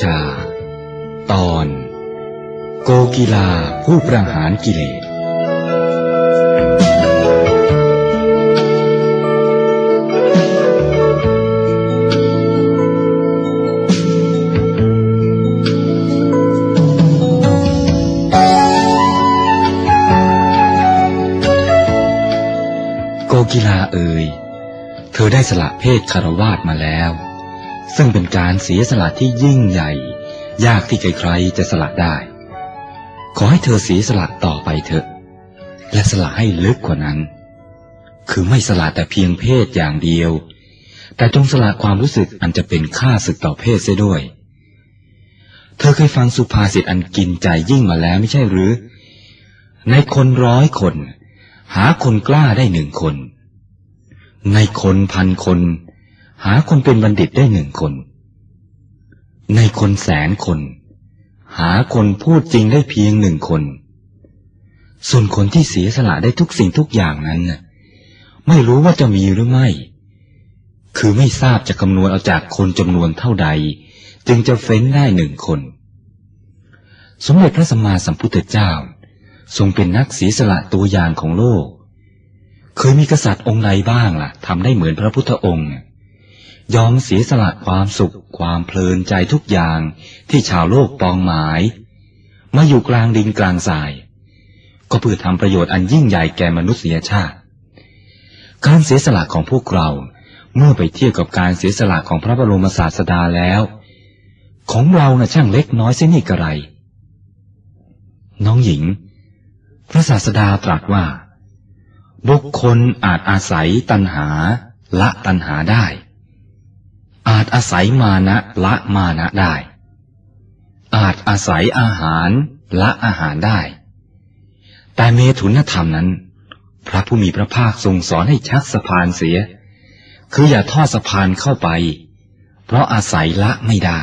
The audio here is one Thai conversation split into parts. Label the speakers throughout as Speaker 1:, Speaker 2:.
Speaker 1: ชา ตอน โกกีลาผู้ประหารกิเลสโกกีลาเอ่ย เธอได้สละเพศคารวาสมาแล้ว ซึ่งเป็นการเสียสละที่ยิ่งใหญ่ ยากที่ใครๆจะสละได้ ขอให้เธอเสียสละต่อไปเถอะ และสละให้ลึกกว่านั้น คือไม่สละแต่เพียงเพศอย่างเดียว แต่จงสละความรู้สึกอันจะเป็นค่าศึกต่อเพศเสียด้วย เธอเคยฟังสุภาษิตอันกินใจยิ่งมาแล้วไม่ใช่หรือ ในคนร้อยคน หาคนกล้าได้หนึ่งคน ในคนพันคน หาคนเป็นบัณฑิตได้หนึ่งคน ในคนแสนคน หาคนพูดจริงได้เพียงหนึ่งคน ส่วนคนที่เสียสละได้ทุกสิ่งทุกอย่างนั้นน่ะไม่รู้ว่าจะมีหรือไม่ คือไม่ทราบจะคำนวณเอาจากคนจำนวนเท่าใด จึงจะเฟ้นได้หนึ่งคน สมเด็จพระสัมมาสัมพุทธเจ้า ทรงเป็นนักเสียสละตัวอย่างของโลก เคยมีกษัตริย์องค์ใดบ้างล่ะทำได้เหมือนพระพุทธองค์ ยอมเสียสละความสุขความเพลินใจทุกอย่างที่ชาวโลกปองหมาย มาอยู่กลางดินกลางทราย ก็เพื่อทำประโยชน์อันยิ่งใหญ่แก่มนุษยชาติ การเสียสละของพวกเราเมื่อไปเทียบกับการเสียสละของพระบรมศาสดาแล้ว ของเรานะ่ะช่างเล็กน้อยเสียนี่กระไร น้องหญิง พระศาสดาตรัสว่า บุคคลอาจอาศัยตัณหา ละตัณหาได้ อาจอาศัยมานะละมานะได้ อาจอาศัยอาหารละอาหารได้ แต่เมถุนธรรมนั้น พระผู้มีพระภาคทรงสอนให้ชักสะพานเสีย คืออย่าทอดสะพานเข้าไป เพราะอาศัยละไม่ได้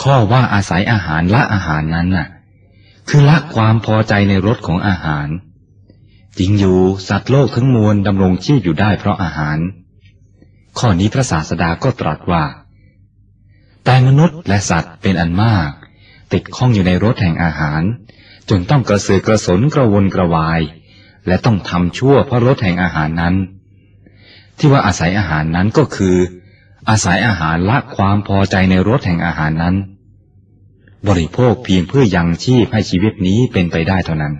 Speaker 1: ข้อว่าอาศัยอาหารละอาหารนั้นน่ะ คือละความพอใจในรสของอาหารจริงอยู่สัตว์โลกทั้งมวลดำรงชีพอยู่ได้เพราะอาหาร ข้อนี้พระศาสดาก็ตรัสว่า แต่มนุษย์และสัตว์เป็นอันมาก ติดข้องอยู่ในรสแห่งอาหาร จนต้องกระเสือกกระสนกระวนกระวาย และต้องทำชั่วเพราะรสแห่งอาหารนั้น ที่ว่าอาศัยอาหารนั้นก็คือ อาศัยอาหารละความพอใจในรสแห่งอาหารนั้น บริโภคเพียงเพื่อยังชีพให้ชีวิตนี้เป็นไปได้เท่านั้น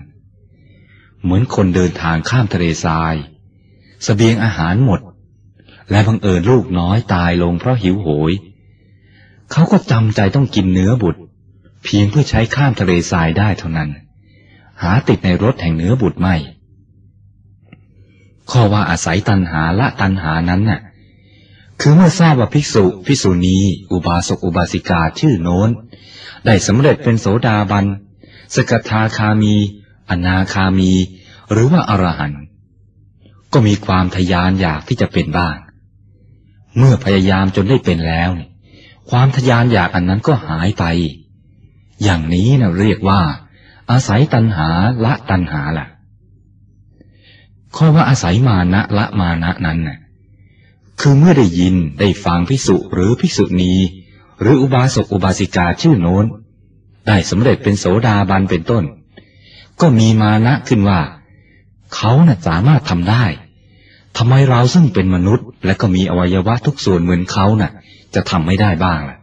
Speaker 1: เหมือนคนเดินทางข้ามทะเลทรายสเสบียงอาหารหมด และบังเอิญลูกน้อยตายลงเพราะหิวโหย เขาก็จำใจต้องกินเนื้อบุตร เพียงเพื่อใช้ข้ามทะเลทรายได้เท่านั้น หาติดในรถแห่งเนื้อบุตรไม่ ข้อว่าอาศัยตันหาละตันหานั้นน่ะ คือเมื่อทราบว่าภิกษุภิกษุณีอุบาสกอุบาสิกาชื่อโน้น ได้สำเร็จเป็นโสดาบัน สกทาคามี อนาคามี หรือว่าอรหันต์ก็มีความทยานอยากที่จะเป็นบ้าง เมื่อพยายามจนได้เป็นแล้วความทยานอยากอันนั้นก็หายไป อย่างนี้นะเรียกว่า อาศัยตัณหาละตัณหาล่ะ ข้อว่าอาศัยมานะละมานะนั้นน่ะคือเมื่อได้ยินได้ฟังพิสุหรือพิสุณี หรืออุบาสกอุบาสิกาชื่อโน้น ได้สำเร็จเป็นโสดาบันเป็นต้น ก็มีมานะขึ้นว่า เขาน่ะสามารถทำได้ทำไมเราซึ่งเป็นมนุษย์ และก็มีอวัยวะทุกส่วนเหมือนเขาน่ะ จะทำไม่ได้บ้างล่ะ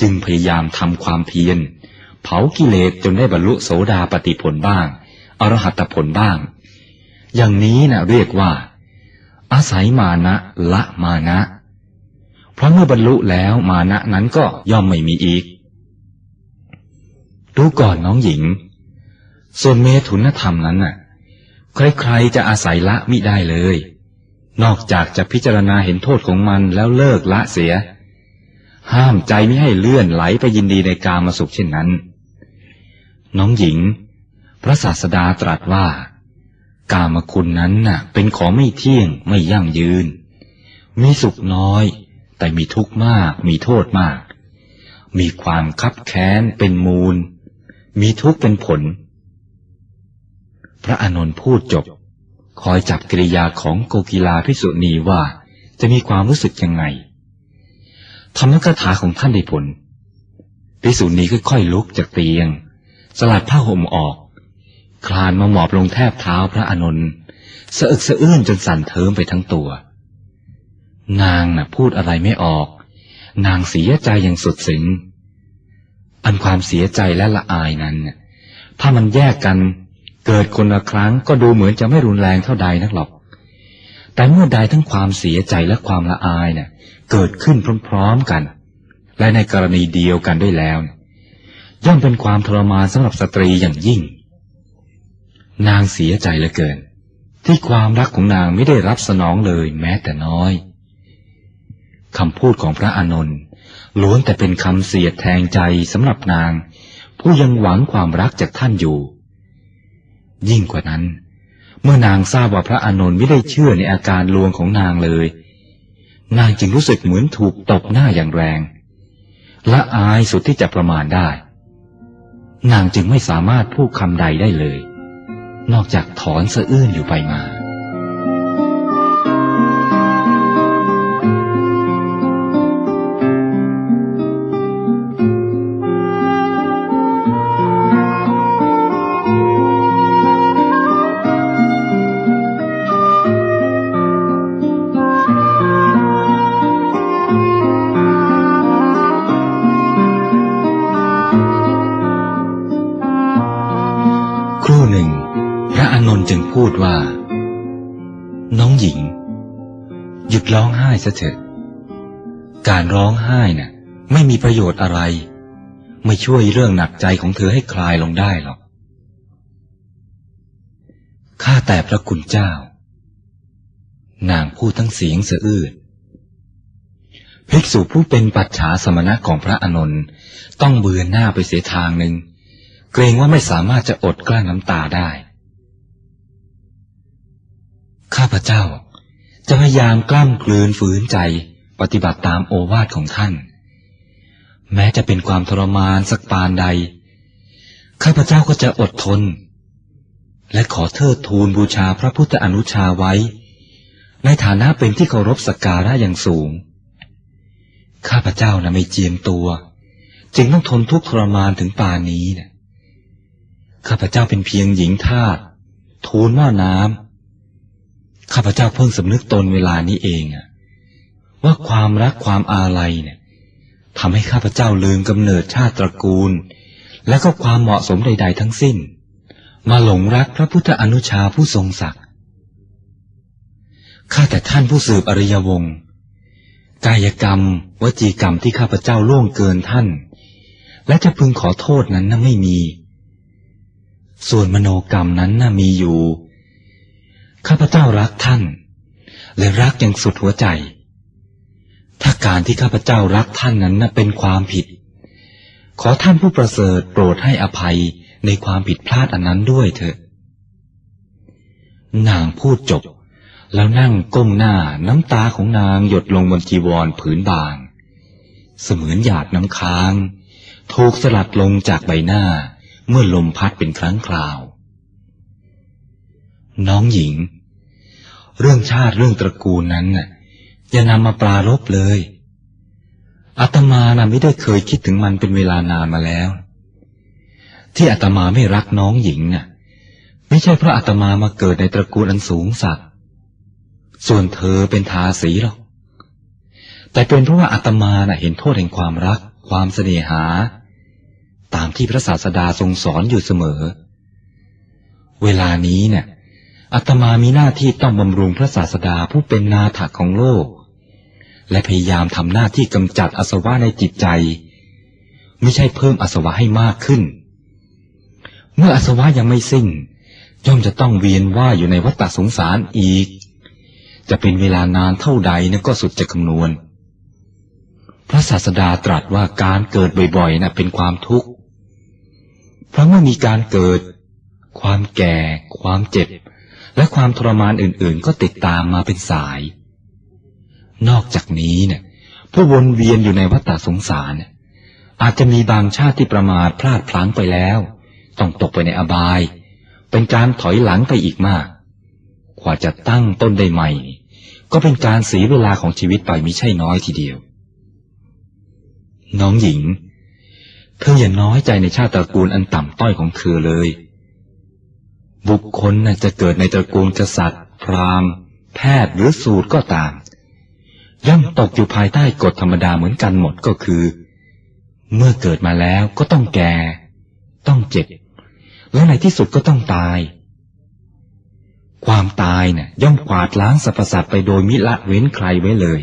Speaker 1: จึงพยายามทำความเพียร เผากิเลสจนได้บรรลุโสดาปติผลบ้าง อรหัตผลบ้าง อย่างนี้น่ะเรียกว่า อาศัยมานะละมานะ เพราะเมื่อบรรลุแล้วมานะนั้นก็ย่อมไม่มีอีก ดูก่อนน้องหญิง ส่วนเมถุนธรรมนั้นน่ะ ใครๆจะอาศัยละมิได้เลย นอกจากจะพิจารณาเห็นโทษของมันแล้วเลิกละเสีย ห้ามใจไม่ให้เลื่อนไหลไปยินดีในกามาสุขเช่นนั้น น้องหญิง พระศาสดาตรัสว่า กามคุณนั้นน่ะ เป็นของไม่เที่ยงไม่ยั่งยืน มีสุขน้อย แต่มีทุกข์มาก มีโทษมาก มีความคับแค้นเป็นมูล มีทุกข์เป็นผล พระอานนท์พูดจบ คอยจับกิริยาของโกกีลาพิสุณีว่าจะมีความรู้สึกยังไง ธรรมกถาของท่านได้ผลภิกษุนีค่อยๆลุกจากเตียง สลัดผ้าห่มออก คลานมาหมอบลงแทบเท้าพระอานนท์สะอึกสะอื้นจนสั่นเทิมไปทั้งตัว นางน่ะพูดอะไรไม่ออก นางเสียใจอย่างสุดสิงอันความเสียใจและละอายนั้น ถ้ามันแยกกัน เกิดคนละครั้งก็ดูเหมือนจะไม่รุนแรงเท่าใดนักหรอก แต่เมื่อใดทั้งความเสียใจและความละอายเนี่ยเกิดขึ้นพร้อมๆกัน และในกรณีเดียวกันด้วยแล้ว ย่อมเป็นความทรมานสำหรับสตรีอย่างยิ่ง นางเสียใจเหลือเกิน ที่ความรักของนางไม่ได้รับสนองเลยแม้แต่น้อยคำพูดของพระอานนท์ล้วนแต่เป็นคำเสียดแทงใจสำหรับนาง ผู้ยังหวังความรักจากท่านอยู่ ยิ่งกว่านั้น เมื่อนางทราบว่าพระอานนท์ไม่ได้เชื่อในอาการลวงของนางเลย นางจึงรู้สึกเหมือนถูกตบหน้าอย่างแรง และอายสุดที่จะประมาณได้ นางจึงไม่สามารถพูดคำใดได้เลย นอกจากถอนสะอื้นอยู่ไปมา ห้ซะเถอะ การร้องไห้น่ะ ไม่มีประโยชน์อะไร ไม่ช่วยเรื่องหนักใจของเธอให้คลายลงได้หรอกข้าแต่พระคุณเจ้า นางพูดทั้งเสียงสะอื้นภิกษุผู้เป็นปัจฉาสมณะของพระอนนท์ต้องเบือนหน้าไปเสียทางหนึ่ง เกรงว่าไม่สามารถจะอดกลั้นน้ำตาได้ ข้าพเจ้า จะพยายามกล้ำกลืนฝืนใจ ปฏิบัติตามโอวาทของท่าน แม้จะเป็นความทรมานสักปานใด ข้าพเจ้าก็จะอดทน และขอเทิดทูนบูชาพระพุทธอนุชาไว้ ในฐานะเป็นที่เคารพสักการะอย่างสูง ข้าพเจ้านะไม่เจียมตัว จึงต้องทนทุกข์ทรมานถึงป่านนี้นะข้าพเจ้าเป็นเพียงหญิงทาสทูลว่าน้ำ ข้าพเจ้าเพิ่งสำนึกตนเวลานี้เองอะว่าความรักความอาลัยเนี่ยทำให้ข้าพเจ้าลืมกำเนิดชาติตระกูล และก็ความเหมาะสมใด ๆ ทั้งสิ้น มาหลงรักพระพุทธอนุชาผู้ทรงศักดิ์ข้าแต่ท่านผู้สืบอริยวงศ์กายกรรม วจีกรรมที่ข้าพเจ้าล่วงเกินท่าน และจะพึงขอโทษนั้นน่ะไม่มี ส่วนมโนกรรมนั้นน่ะมีอยู่ ข้าพเจ้ารักท่าน และรักอย่างสุดหัวใจ ถ้าการที่ข้าพเจ้ารักท่านนั้นเป็นความผิด ขอท่านผู้ประเสริฐโปรดให้อภัยในความผิดพลาดอันนั้นด้วยเถอะ นางพูดจบ แล้วนั่งก้มหน้าน้ำตาของนางหยดลงบนจีวรผืนบาง เสมือนหยาดน้ำค้างถูกสลัดลงจากใบหน้าเมื่อลมพัดเป็นครั้งคราว น้องหญิง เรื่องชาติเรื่องตระกูลนั้นน่ะอย่านำมาปลารบเลยอาตมานะ่ะไม่ได้เคยคิดถึงมันเป็นเวลานานมาแล้ว ที่อาตมาไม่รักน้องหญิงน่ะ ไม่ใช่เพราะอาตมามาเกิดในตระกูลอันสูงสักส่วนเธอเป็นทาสีหรอกแต่เป็นเพราะว่าอาตมาน่ะเห็นโทษแห่งความรัก ความเสน่หา ตามที่พระศาสดาทรงสอนอยู่เสมอ เวลานี้เนี่ย อาตมามีหน้าที่ต้องบำรุงพระศาสดาผู้เป็นนาถของโลก และพยายามทำหน้าที่กำจัดอสวะในจิตใจ ไม่ใช่เพิ่มอสวะให้มากขึ้น เมื่ออสวะยังไม่สิ้น ย่อมจะต้องเวียนว่าอยู่ในวัฏสงสารอีก จะเป็นเวลานานเท่าใดนั่นก็สุดจะคำนวณ พระศาสดาตรัสว่าการเกิดบ่อยๆนะ่ะเป็นความทุกข์ เพราะเมื่อมีการเกิด ความแก่ ความเจ็บ และความทรมานอื่นๆ ก็ติดตามมาเป็นสาย นอกจากนี้เนี่ยผู้วนเวียนอยู่ในวัฏสงสารอาจจะมีบางชาติที่ประมาทพลาดพลั้งไปแล้ว ต้องตกไปในอบาย เป็นการถอยหลังไปอีกมาก กว่าจะตั้งต้นได้ใหม่ ก็เป็นการเสียเวลาของชีวิตไปมิใช่น้อยทีเดียว น้องหญิง เธออย่าน้อยใจในชาติตระกูลอันต่ำต้อยของเธอเลย บุคคลน่ะจะเกิดในตระกูลกษัตริย์ พราหมณ์ แพทย์หรือสูตรก็ตาม ย่อมตกอยู่ภายใต้กฎธรรมดาเหมือนกันหมดก็คือ เมื่อเกิดมาแล้วก็ต้องแก่ ต้องเจ็บ และในที่สุดก็ต้องตาย ความตายน่ะย่อมกวาดล้างสรรพสัตว์ไปโดยมิละเว้นใครไว้เลย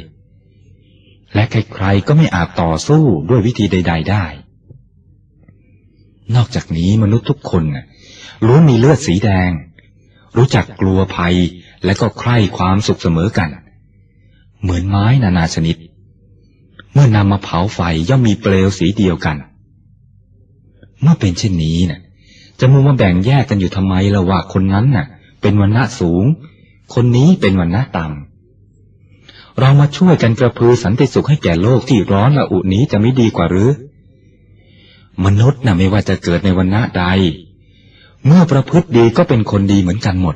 Speaker 1: และใครๆก็ไม่อาจต่อสู้ด้วยวิธีใด ๆ ได้ นอกจากนี้มนุษย์ทุกคนน่ะ ล้วนมีเลือดสีแดง รู้จักกลัวภัยและก็ใคร่ความสุขเสมอกัน เหมือนไม้นานาชนิด เมื่อนำมาเผาไฟย่อมมีเปลวสีเดียวกัน เมื่อเป็นเช่นนี้น่ะจะมุมาแบ่งแยกกันอยู่ทำไมละว่าคนนั้นน่ะ เป็นวันณะสูง คนนี้เป็นวันณะต่ำเรามาช่วยกันกระพือสันติสุขให้แก่โลกที่ร้อนละอุนี้จะไม่ดีกว่าหรือ มนุษย์น่ะไม่ว่าจะเกิดในวันณะใด เมื่อประพฤติดีก็เป็นคนดีเหมือนกันหมด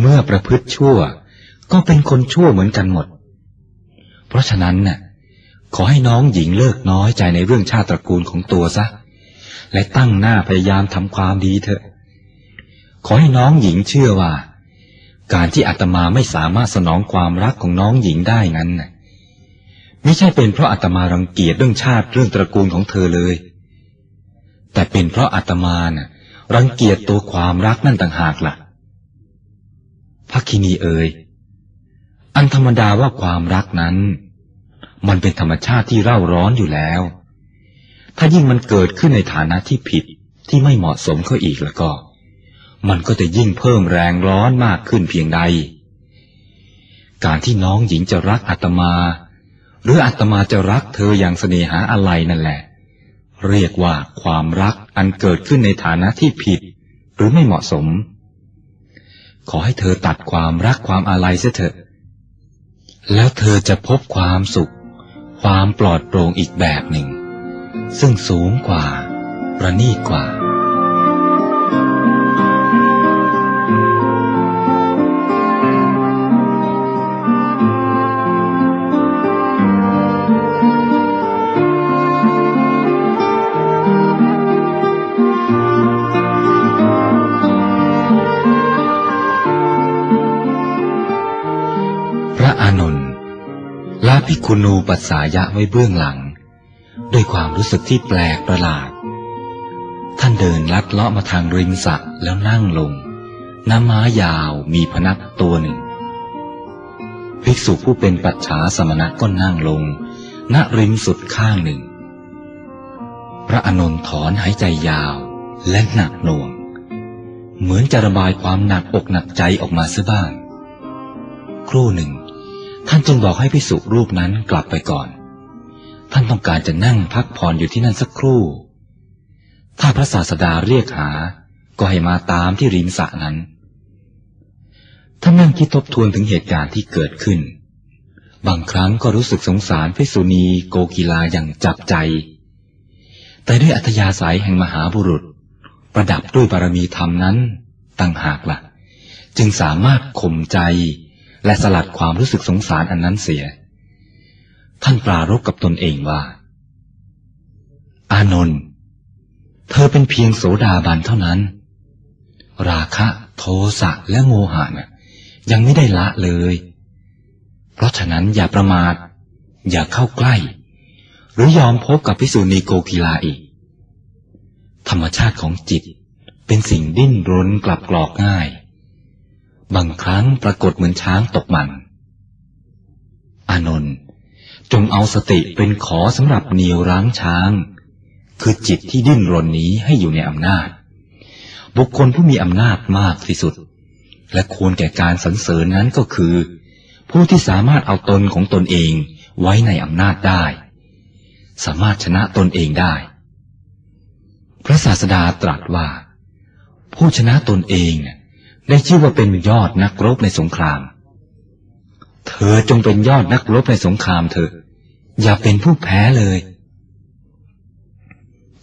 Speaker 1: เมื่อประพฤติชั่ว ก็เป็นคนชั่วเหมือนกันหมด เพราะฉะนั้นน่ะ ขอให้น้องหญิงเลิกน้อยใจในเรื่องชาติตระกูลของตัวซะ และตั้งหน้าพยายามทำความดีเถอะ ขอให้น้องหญิงเชื่อว่า การที่อาตมาไม่สามารถสนองความรักของน้องหญิงได้นั้นน่ะไม่ใช่เป็นเพราะอาตมารังเกียจเรื่องชาติเรื่องตระกูลของเธอเลย แต่เป็นเพราะอาตมาน่ะ รังเกียจตัวความรักนั่นต่างหากละ่ะพักคินีเอ่ยอันธรรมดาว่าความรักนั้น มันเป็นธรรมชาติที่เร่าร้อนอยู่แล้ว ถ้ายิ่งมันเกิดขึ้นในฐานะที่ผิดที่ไม่เหมาะสมเข้าอีกแล้วก็ มันก็จะยิ่งเพิ่มแรงร้อนมากขึ้นเพียงใด การที่น้องหญิงจะรักอาตมา หรืออาตมาจะรักเธออย่างเสน่หาอะไรนั่นแหละ เรียกว่าความรัก อันเกิดขึ้นในฐานะที่ผิด หรือไม่เหมาะสม ขอให้เธอตัดความรักความอาลัยเสียเถอะ แล้วเธอจะพบความสุข ความปลอดโปร่งอีกแบบหนึ่ง ซึ่งสูงกว่า ประณีตกว่า ภิกขุนูปัสสายะไว้เบื้องหลัง ด้วยความรู้สึกที่แปลกประหลาด ท่านเดินลัดเลาะมาทางริมสระแล้วนั่งลง น้ำม้ายาวมีพนักตัวหนึ่ง ภิกษุผู้เป็นปัจฉาสมณะก็นั่งลง ณริมสุดข้างหนึ่ง พระอนนท์ถอนหายใจยาวและหนักหน่วง เหมือนจะระบายความหนักอกหนักใจออกมาซะบ้าง ครู่หนึ่ง ท่านจึงบอกให้พิสุรูปนั้นกลับไปก่อน ท่านต้องการจะนั่งพักผ่อนอยู่ที่นั่นสักครู่ ถ้าพระศาสดาเรียกหา ก็ให้มาตามที่ริมสระนั้น ท่านนั่งคิดทบทวนถึงเหตุการณ์ที่เกิดขึ้น บางครั้งก็รู้สึกสงสารพิสุณีโกกีลาอย่างจับใจ แต่ด้วยอัธยาศัยแห่งมหาบุรุษ ประดับด้วยบารมีธรรมนั้นต่างหากละ่ะ จึงสามารถข่มใจ และสลัดความรู้สึกสงสารอันนั้นเสีย ท่านปรารบกับตนเองว่า อานนท์เธอเป็นเพียงโสดาบันเท่านั้น ราคะ โทสะและโมหะน่ะยังไม่ได้ละเลย เพราะฉะนั้นอย่าประมาท อย่าเข้าใกล้ หรือยอมพบกับพิสุนีโกกีลาอีก ธรรมชาติของจิตเป็นสิ่งดิ้นรนกลับกรอกง่าย บางครั้งปรากฏเหมือนช้างตกมันอานนท์จงเอาสติเป็นขอสำหรับเหนียวรั้งช้าง คือจิตที่ดิ้นรนนี้ให้อยู่ในอำนาจ บุคคลผู้มีอำนาจมากที่สุด และควรแก่การสรรเสริญนั้นก็คือ ผู้ที่สามารถเอาตนของตนเองไว้ในอำนาจได้ สามารถชนะตนเองได้ พระศาสดาตรัสว่า ผู้ชนะตนเองเนี่ย ได้ชื่อว่าเป็นยอดนักรบในสงคราม เธอจงเป็นยอดนักรบในสงครามเถอะ อย่าเป็นผู้แพ้เลย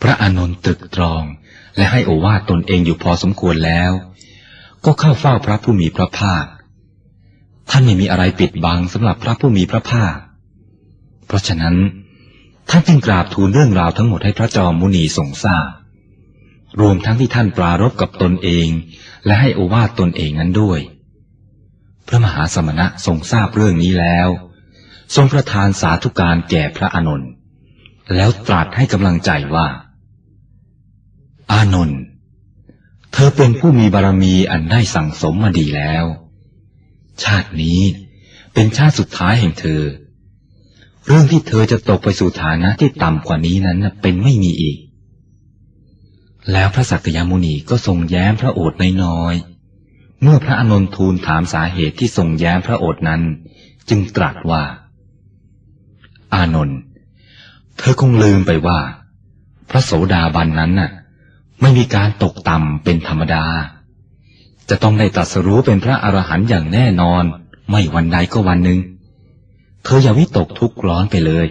Speaker 1: พระอานนท์ตรึกตรองและให้โอวาทตนเองอยู่พอสมควรแล้ว ก็เข้าเฝ้าพระผู้มีพระภาค ท่านไม่มีอะไรปิดบังสำหรับพระผู้มีพระภาค เพราะฉะนั้นท่านจึงกราบทูลเรื่องราวทั้งหมดให้พระจอมมุนีทรงทราบ รวมทั้งที่ท่านปรารบกับตนเอง และให้โอวาทตนเองนั้นด้วย พระมหาสมณะทรงทราบเรื่องนี้แล้ว ทรงประทานสาธุการแก่พระอานนท์แล้วตรัสให้กำลังใจว่า อานนท์เธอเป็นผู้มีบารมีอันได้สั่งสมมาดีแล้ว ชาตินี้เป็นชาติสุดท้ายแห่งเธอ เรื่องที่เธอจะตกไปสู่ฐานะที่ต่ำกว่านี้นั้นเป็นไม่มีอีก แล้วพระสักยมุนีก็ทรงแย้มพระโอษฐ์น้อยๆ เมื่อพระอนนท์ทูลถามสาเหตุที่ทรงแย้มพระโอษฐ์นั้น จึงตรัสว่า อานนท์ เธอคงลืมไปว่า พระโสดาบันนั้นน่ะ ไม่มีการตกต่ำเป็นธรรมดา จะต้องได้ตรัสรู้เป็นพระอรหันต์อย่างแน่นอน ไม่วันใดก็วันหนึ่ง เธออย่าวิตกทุกข์ร้อนไปเลย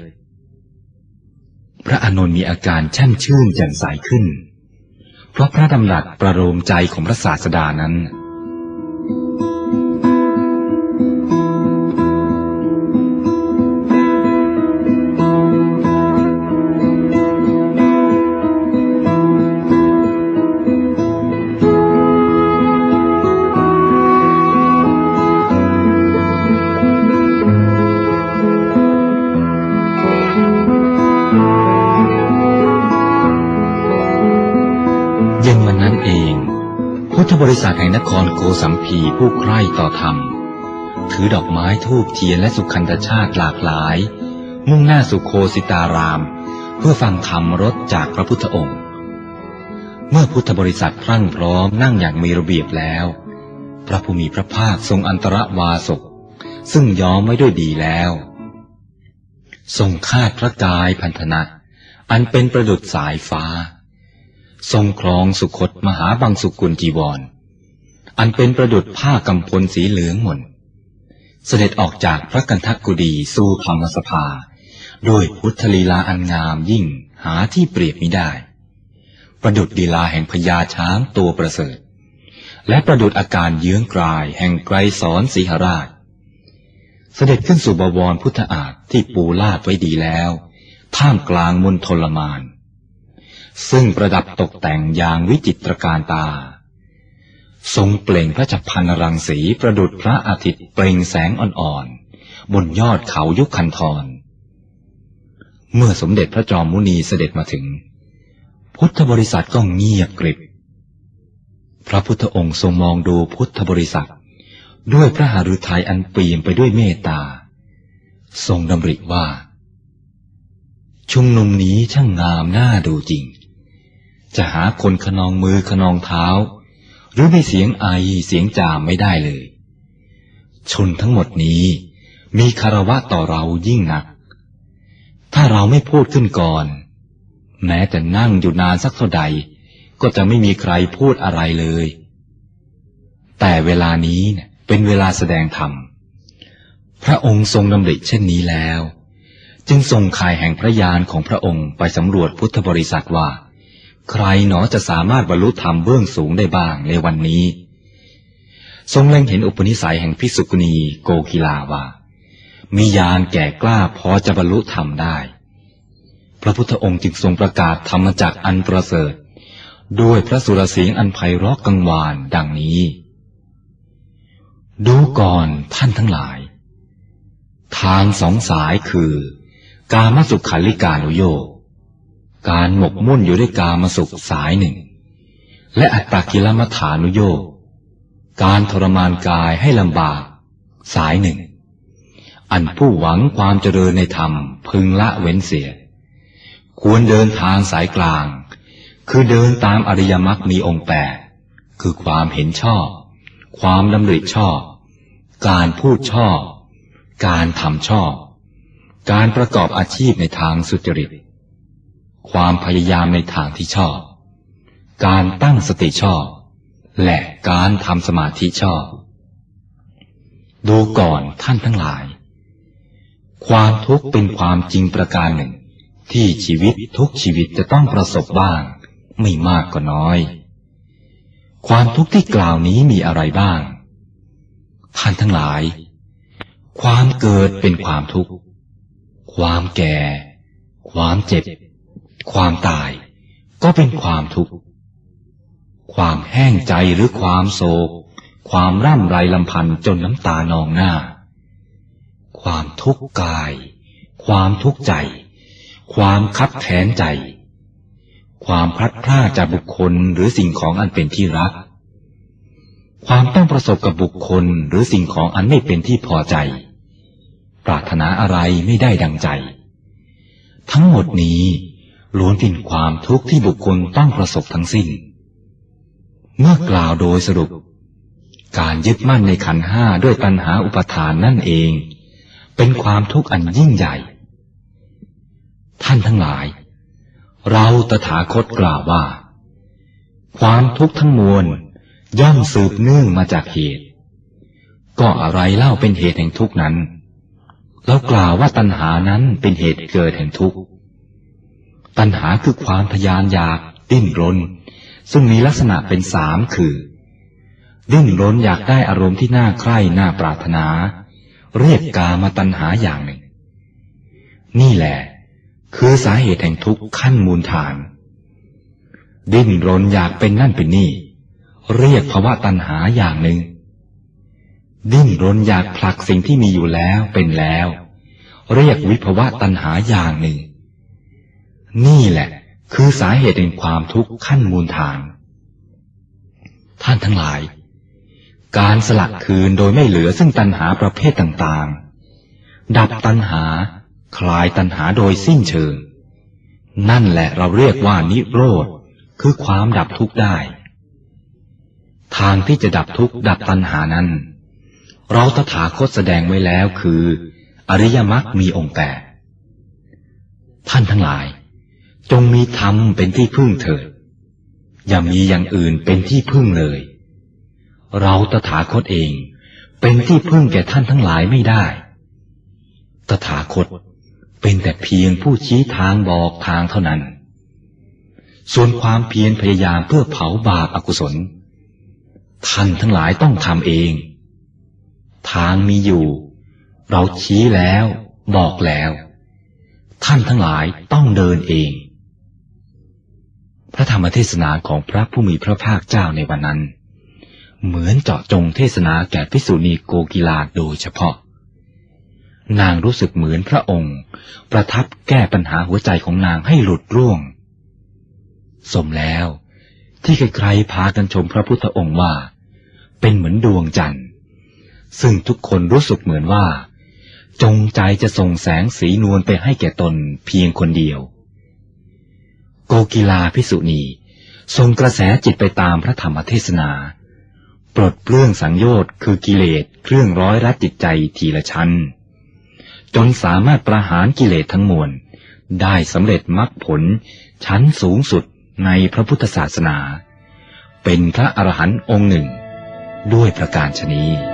Speaker 1: พระอานนท์มีอาการแช่มชื่นแจ่มใสขึ้น เพราะพระดำรัสประโลมใจของพระศาสดานั้น นั้นเอง พุทธบริษัทแห่งนครโกสัมพีผู้ใคร่ต่อธรรม ถือดอกไม้ทูบเทียนและสุขันตชาติหลากหลาย มุ่งหน้าสุโคสิตาราม เพื่อฟังธรรมรสจากพระพุทธองค์ เมื่อพุทธบริษัทพรั่งพร้อมนั่งอย่างมีระเบียบแล้ว พระผู้มีพระภาคทรงอันตรวาสกซึ่งย้อมไว้ด้วยดีแล้ว ทรงคาดพระกายพันธนะ อันเป็นประดุจสายฟ้า ทรงครองสุคตมหาบังสุกุลจีวร อันเป็นประดุจผ้ากำพลสีเหลืองหม่น เสด็จออกจากพระกันทักกุดีสู่ธรรมสภา ด้วยพุทธลีลาอันงามยิ่งหาที่เปรียบมิได้ ประดุจลีลาแห่งพญาช้างตัวประเสริฐ และประดุจอาการเยื้องกลายแห่งไกรสอนสีหราช เสด็จขึ้นสู่บวรพุทธอาฏที่ปูลาดไว้ดีแล้ว ท่ามกลางมณฑลมาน ซึ่งประดับตกแต่งอย่างวิจิตรการตา ทรงเปล่งพระจักรพันรังสีประดุจพระอาทิตย์เปล่งแสงอ่อนๆ บนยอดเขายุคคันธรเมื่อสมเด็จพระจอมมุนีเสด็จมาถึง พุทธบริษัทก็เงียบกริบ พระพุทธองค์ทรงมองดูพุทธบริษัท ด้วยพระหฤทัยอันเปี่ยมไปด้วยเมตตา ทรงดำริว่า ชุมนุมนี้ช่างงามน่าดูจริง จะหาคนขนองมือขนองเท้า หรือมีเสียงไอเสียงจามไม่ได้เลย ชนทั้งหมดนี้ มีคารวะต่อเรายิ่งหนัก ถ้าเราไม่พูดขึ้นก่อน แม้แต่นั่งอยู่นานสักเท่าใด ก็จะไม่มีใครพูดอะไรเลย แต่เวลานี้เนี่ยเป็นเวลาแสดงธรรม พระองค์ทรงดำริเช่นนี้แล้ว จึงส่งข่ายแห่งพระยานของพระองค์ไปสำรวจพุทธบริษัทว่า ใครหนอจะสามารถบรรลุธรรมเบื้องสูงได้บ้างในวันนี้ ทรงเล็งเห็นอุปนิสัยแห่งพิสุกนีโกกีลาว่ามียานแก่กล้าพอจะบรรลุธรรมได้ พระพุทธองค์จึงทรงประกาศธรรมจักอันประเสริฐ ด้วยพระสุรเสียงอันไพเราะกังวานดังนี้ ดูก่อนท่านทั้งหลาย ทางสองสายคือ กามสุขขันลิกานุโยก การหมกมุ่นอยู่ด้วยกามสุขสายหนึ่ง และอัตตกิลมัฐานุโยกการทรมานกายให้ลำบาก สายหนึ่ง อันผู้หวังความเจริญในธรรมพึงละเว้นเสีย ควรเดินทางสายกลาง คือเดินตามอริยมรรคมีองค์แปดคือความเห็นชอบ ความดำริชอบ การพูดชอบ การทำชอบ การประกอบอาชีพในทางสุจริต ความพยายามในทางที่ชอบ การตั้งสติชอบ และการทำสมาธิชอบ ดูก่อนท่านทั้งหลาย ความทุกข์เป็นความจริงประการหนึ่ง ที่ชีวิตทุกชีวิตจะต้องประสบบ้าง ไม่มากก็น้อย ความทุกข์ที่กล่าวนี้มีอะไรบ้าง ท่านทั้งหลาย ความเกิดเป็นความทุกข์ ความแก่คความเจ็บ ความตายก็เป็นความทุกข์ ความแห้งใจหรือความโศก ความร่ำไรลำพันจนน้ำตานองหน้า ความทุกข์กาย ความทุกข์ใจ ความคับแค้นใจ ความพลัดพรากจากบุคคลหรือสิ่งของอันเป็นที่รัก ความต้องประสบกับบุคคลหรือสิ่งของอันไม่เป็นที่พอใจ ปรารถนาอะไรไม่ได้ดังใจ ทั้งหมดนี้ ล้วนเป็นความทุกข์ที่บุคคลต้องประสบทั้งสิ้น เมื่อกล่าวโดยสรุป การยึดมั่นในขันห้าด้วยตัณหาอุปทานนั่นเอง เป็นความทุกข์อันยิ่งใหญ่ ท่านทั้งหลาย เราตถาคตกล่าวว่า ความทุกข์ทั้งมวลย่อมสืบเนื่องมาจากเหตุ ก็อะไรเล่าเป็นเหตุแห่งทุกข์นั้นเรากล่าวว่าตัณหานั้นเป็นเหตุเกิดแห่งทุกข์ ตัณหาคือความทยานอยากดิ้นรน ซึ่งมีลักษณะเป็นสามคือ ดิ้นรนอยากได้อารมณ์ที่น่าใคร่น่าปรารถนา เรียกกามาตัณหาอย่างหนึ่ง นี่แหละ คือสาเหตุแห่งทุกข์ขั้นมูลฐาน ดิ้นรนอยากเป็นนั่นเป็นนี่ เรียกภาวะตัณหาอย่างหนึ่ง ดิ้นรนอยากผลักสิ่งที่มีอยู่แล้วเป็นแล้ว เรียกวิภวะตัณหาอย่างหนึ่ง นี่แหละ คือสาเหตุแห่งความทุกข์ขั้นมูลฐาน ท่านทั้งหลาย การสลักคืนโดยไม่เหลือซึ่งตัณหาประเภทต่างๆ ดับตัณหา คลายตัณหาโดยสิ้นเชิง นั่นแหละเราเรียกว่านิโรธ คือความดับทุกข์ได้ ทางที่จะดับทุกข์ดับตัณหานั้น เราตถาคตแสดงไว้แล้วคือ อริยมรรคมีองค์แปดท่านทั้งหลาย จงมีธรรมเป็นที่พึ่งเถิด อย่ามีอย่างอื่นเป็นที่พึ่งเลย เราตถาคตเองเป็นที่พึ่งแก่ท่านทั้งหลายไม่ได้ ตถาคตเป็นแต่เพียงผู้ชี้ทางบอกทางเท่านั้น ส่วนความเพียรพยายามเพื่อเผาบาปอากุศล ท่านทั้งหลายต้องทำเอง ทางมีอยู่ เราชี้แล้ว บอกแล้ว ท่านทั้งหลายต้องเดินเอง พระธรรมเทศนาของพระผู้มีพระภาคเจ้าในวันนั้น เหมือนเจาะจงเทศนาแก่พิสุณีโกกีลาโดยเฉพาะ นางรู้สึกเหมือนพระองค์ ประทับแก้ปัญหาหัวใจของนางให้หลุดร่วง สมแล้วที่ใครๆพากันชมพระพุทธองค์ว่า เป็นเหมือนดวงจันทร์ ซึ่งทุกคนรู้สึกเหมือนว่า จงใจจะส่งแสงสีนวลไปให้แก่ตนเพียงคนเดียว โกกีลาพิสุณี ทรงกระแสจิตไปตามพระธรรมเทศนา ปลดเปลื้องสังโยชน์คือกิเลสเครื่องร้อยรัดจิตใจทีละชั้น จนสามารถประหารกิเลสทั้งมวล ได้สำเร็จมรรคผลชั้นสูงสุดในพระพุทธศาสนา เป็นพระอรหันต์องค์หนึ่ง ด้วยประการชนี้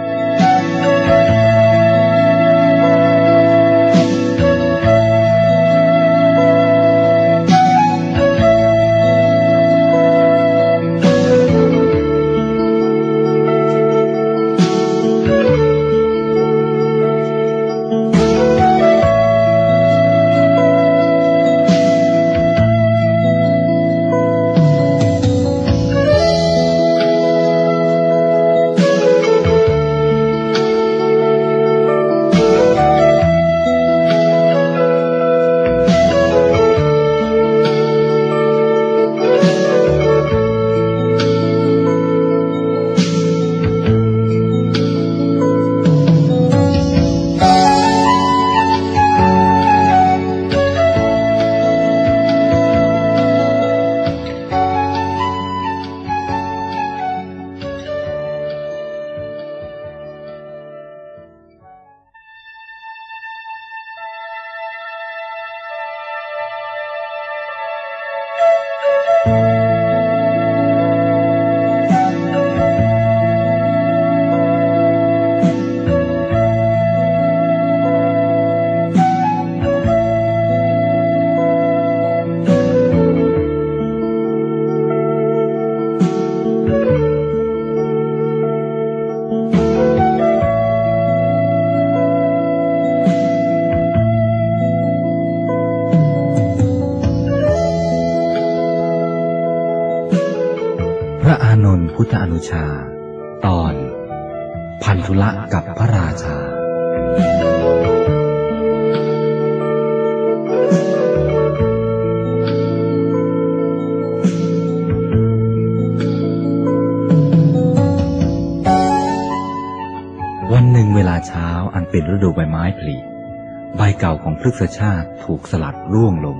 Speaker 1: พฤกษชาติถูกสลัดร่วงลง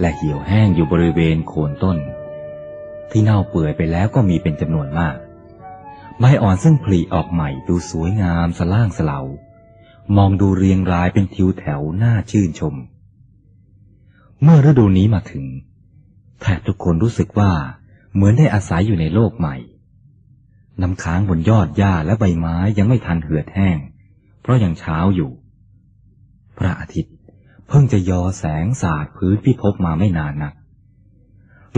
Speaker 1: และเหี่ยวแห้งอยู่บริเวณโคนต้น ที่เน่าเปื่อยไปแล้วก็มีเป็นจำนวนมากใบอ่อนซึ่งผลิออกใหม่ดูสวยงามสล่างสลามองดูเรียงรายเป็นทิวแถวน่าชื่นชม เมื่อฤดูนี้มาถึงแทบทุกคนรู้สึกว่าเหมือนได้อาศัยอยู่ในโลกใหม่ น้ำค้างบนยอดหญ้าและใบไม้ยังไม่ทันเหือดแห้ง เพราะยังเช้าอยู่ ระอาทิตย์ เพิ่งจะยอแสงสาดพื้นพิภพมาไม่นานนัก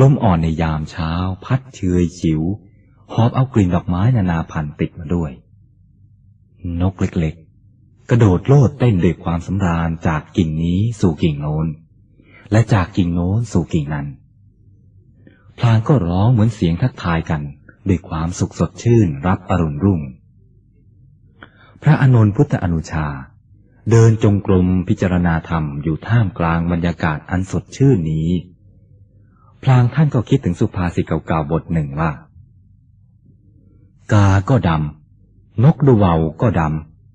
Speaker 1: ลมอ่อนในยามเช้า พัดเชยฉิวหอบเอากลิ่นดอกไม้นานาพันธุ์ติดมาด้วย นกเล็กๆ กระโดดโลดเต้นด้วยความสำราญจากกิ่งนี้สู่กิ่งโน้น และจากกิ่งโน้นสู่กิ่งนั้น พลางก็ร้องเหมือนเสียงทักทายกันด้วยความสุขสดชื่นรับอรุณรุ่ง พระอานนพุทธอนุชา เดินจงกรมพิจารณาธรรมอยู่ท่ามกลางบรรยากาศอันสดชื่นนี้ พลางท่านก็คิดถึงสุภาษิตเก่าๆบทหนึ่งว่า กาก็ดำนกดูเวาก็ด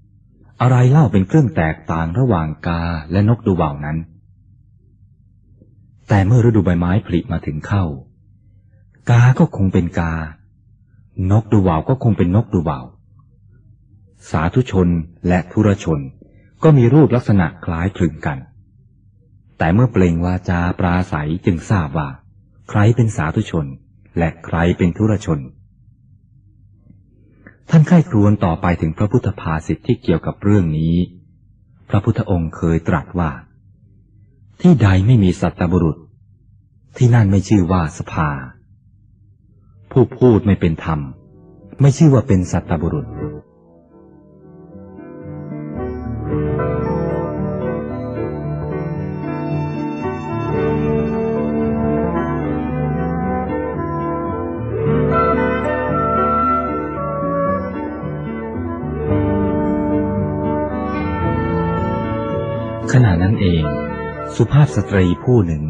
Speaker 1: ำอะไรเล่าเป็นเครื่องแตกต่างระหว่างกาและนกดูเวานั้น แต่เมื่อฤดูใบไม้ผลิมาถึงเข้า กาก็คงเป็นกา นกดูวาวก็คงเป็นนกดูวาสาธุชนและธุรชน ก็มีรูปลักษณะคล้ายคลึงกัน แต่เมื่อเปล่งวาจาปราศัยจึงทราบว่า ใครเป็นสาธุชน และใครเป็นธุรชน ท่านไข้ครวนต่อไปถึงพระพุทธภาษิตที่เกี่ยวกับเรื่องนี้ พระพุทธองค์เคยตรัสว่า ที่ใดไม่มีสัตบุรุษ ที่นั่นไม่ชื่อว่าสภา ผู้พูดไม่เป็นธรรม ไม่ชื่อว่าเป็นสัตบุรุษ สุภาพสตรีผู้หนึ่ง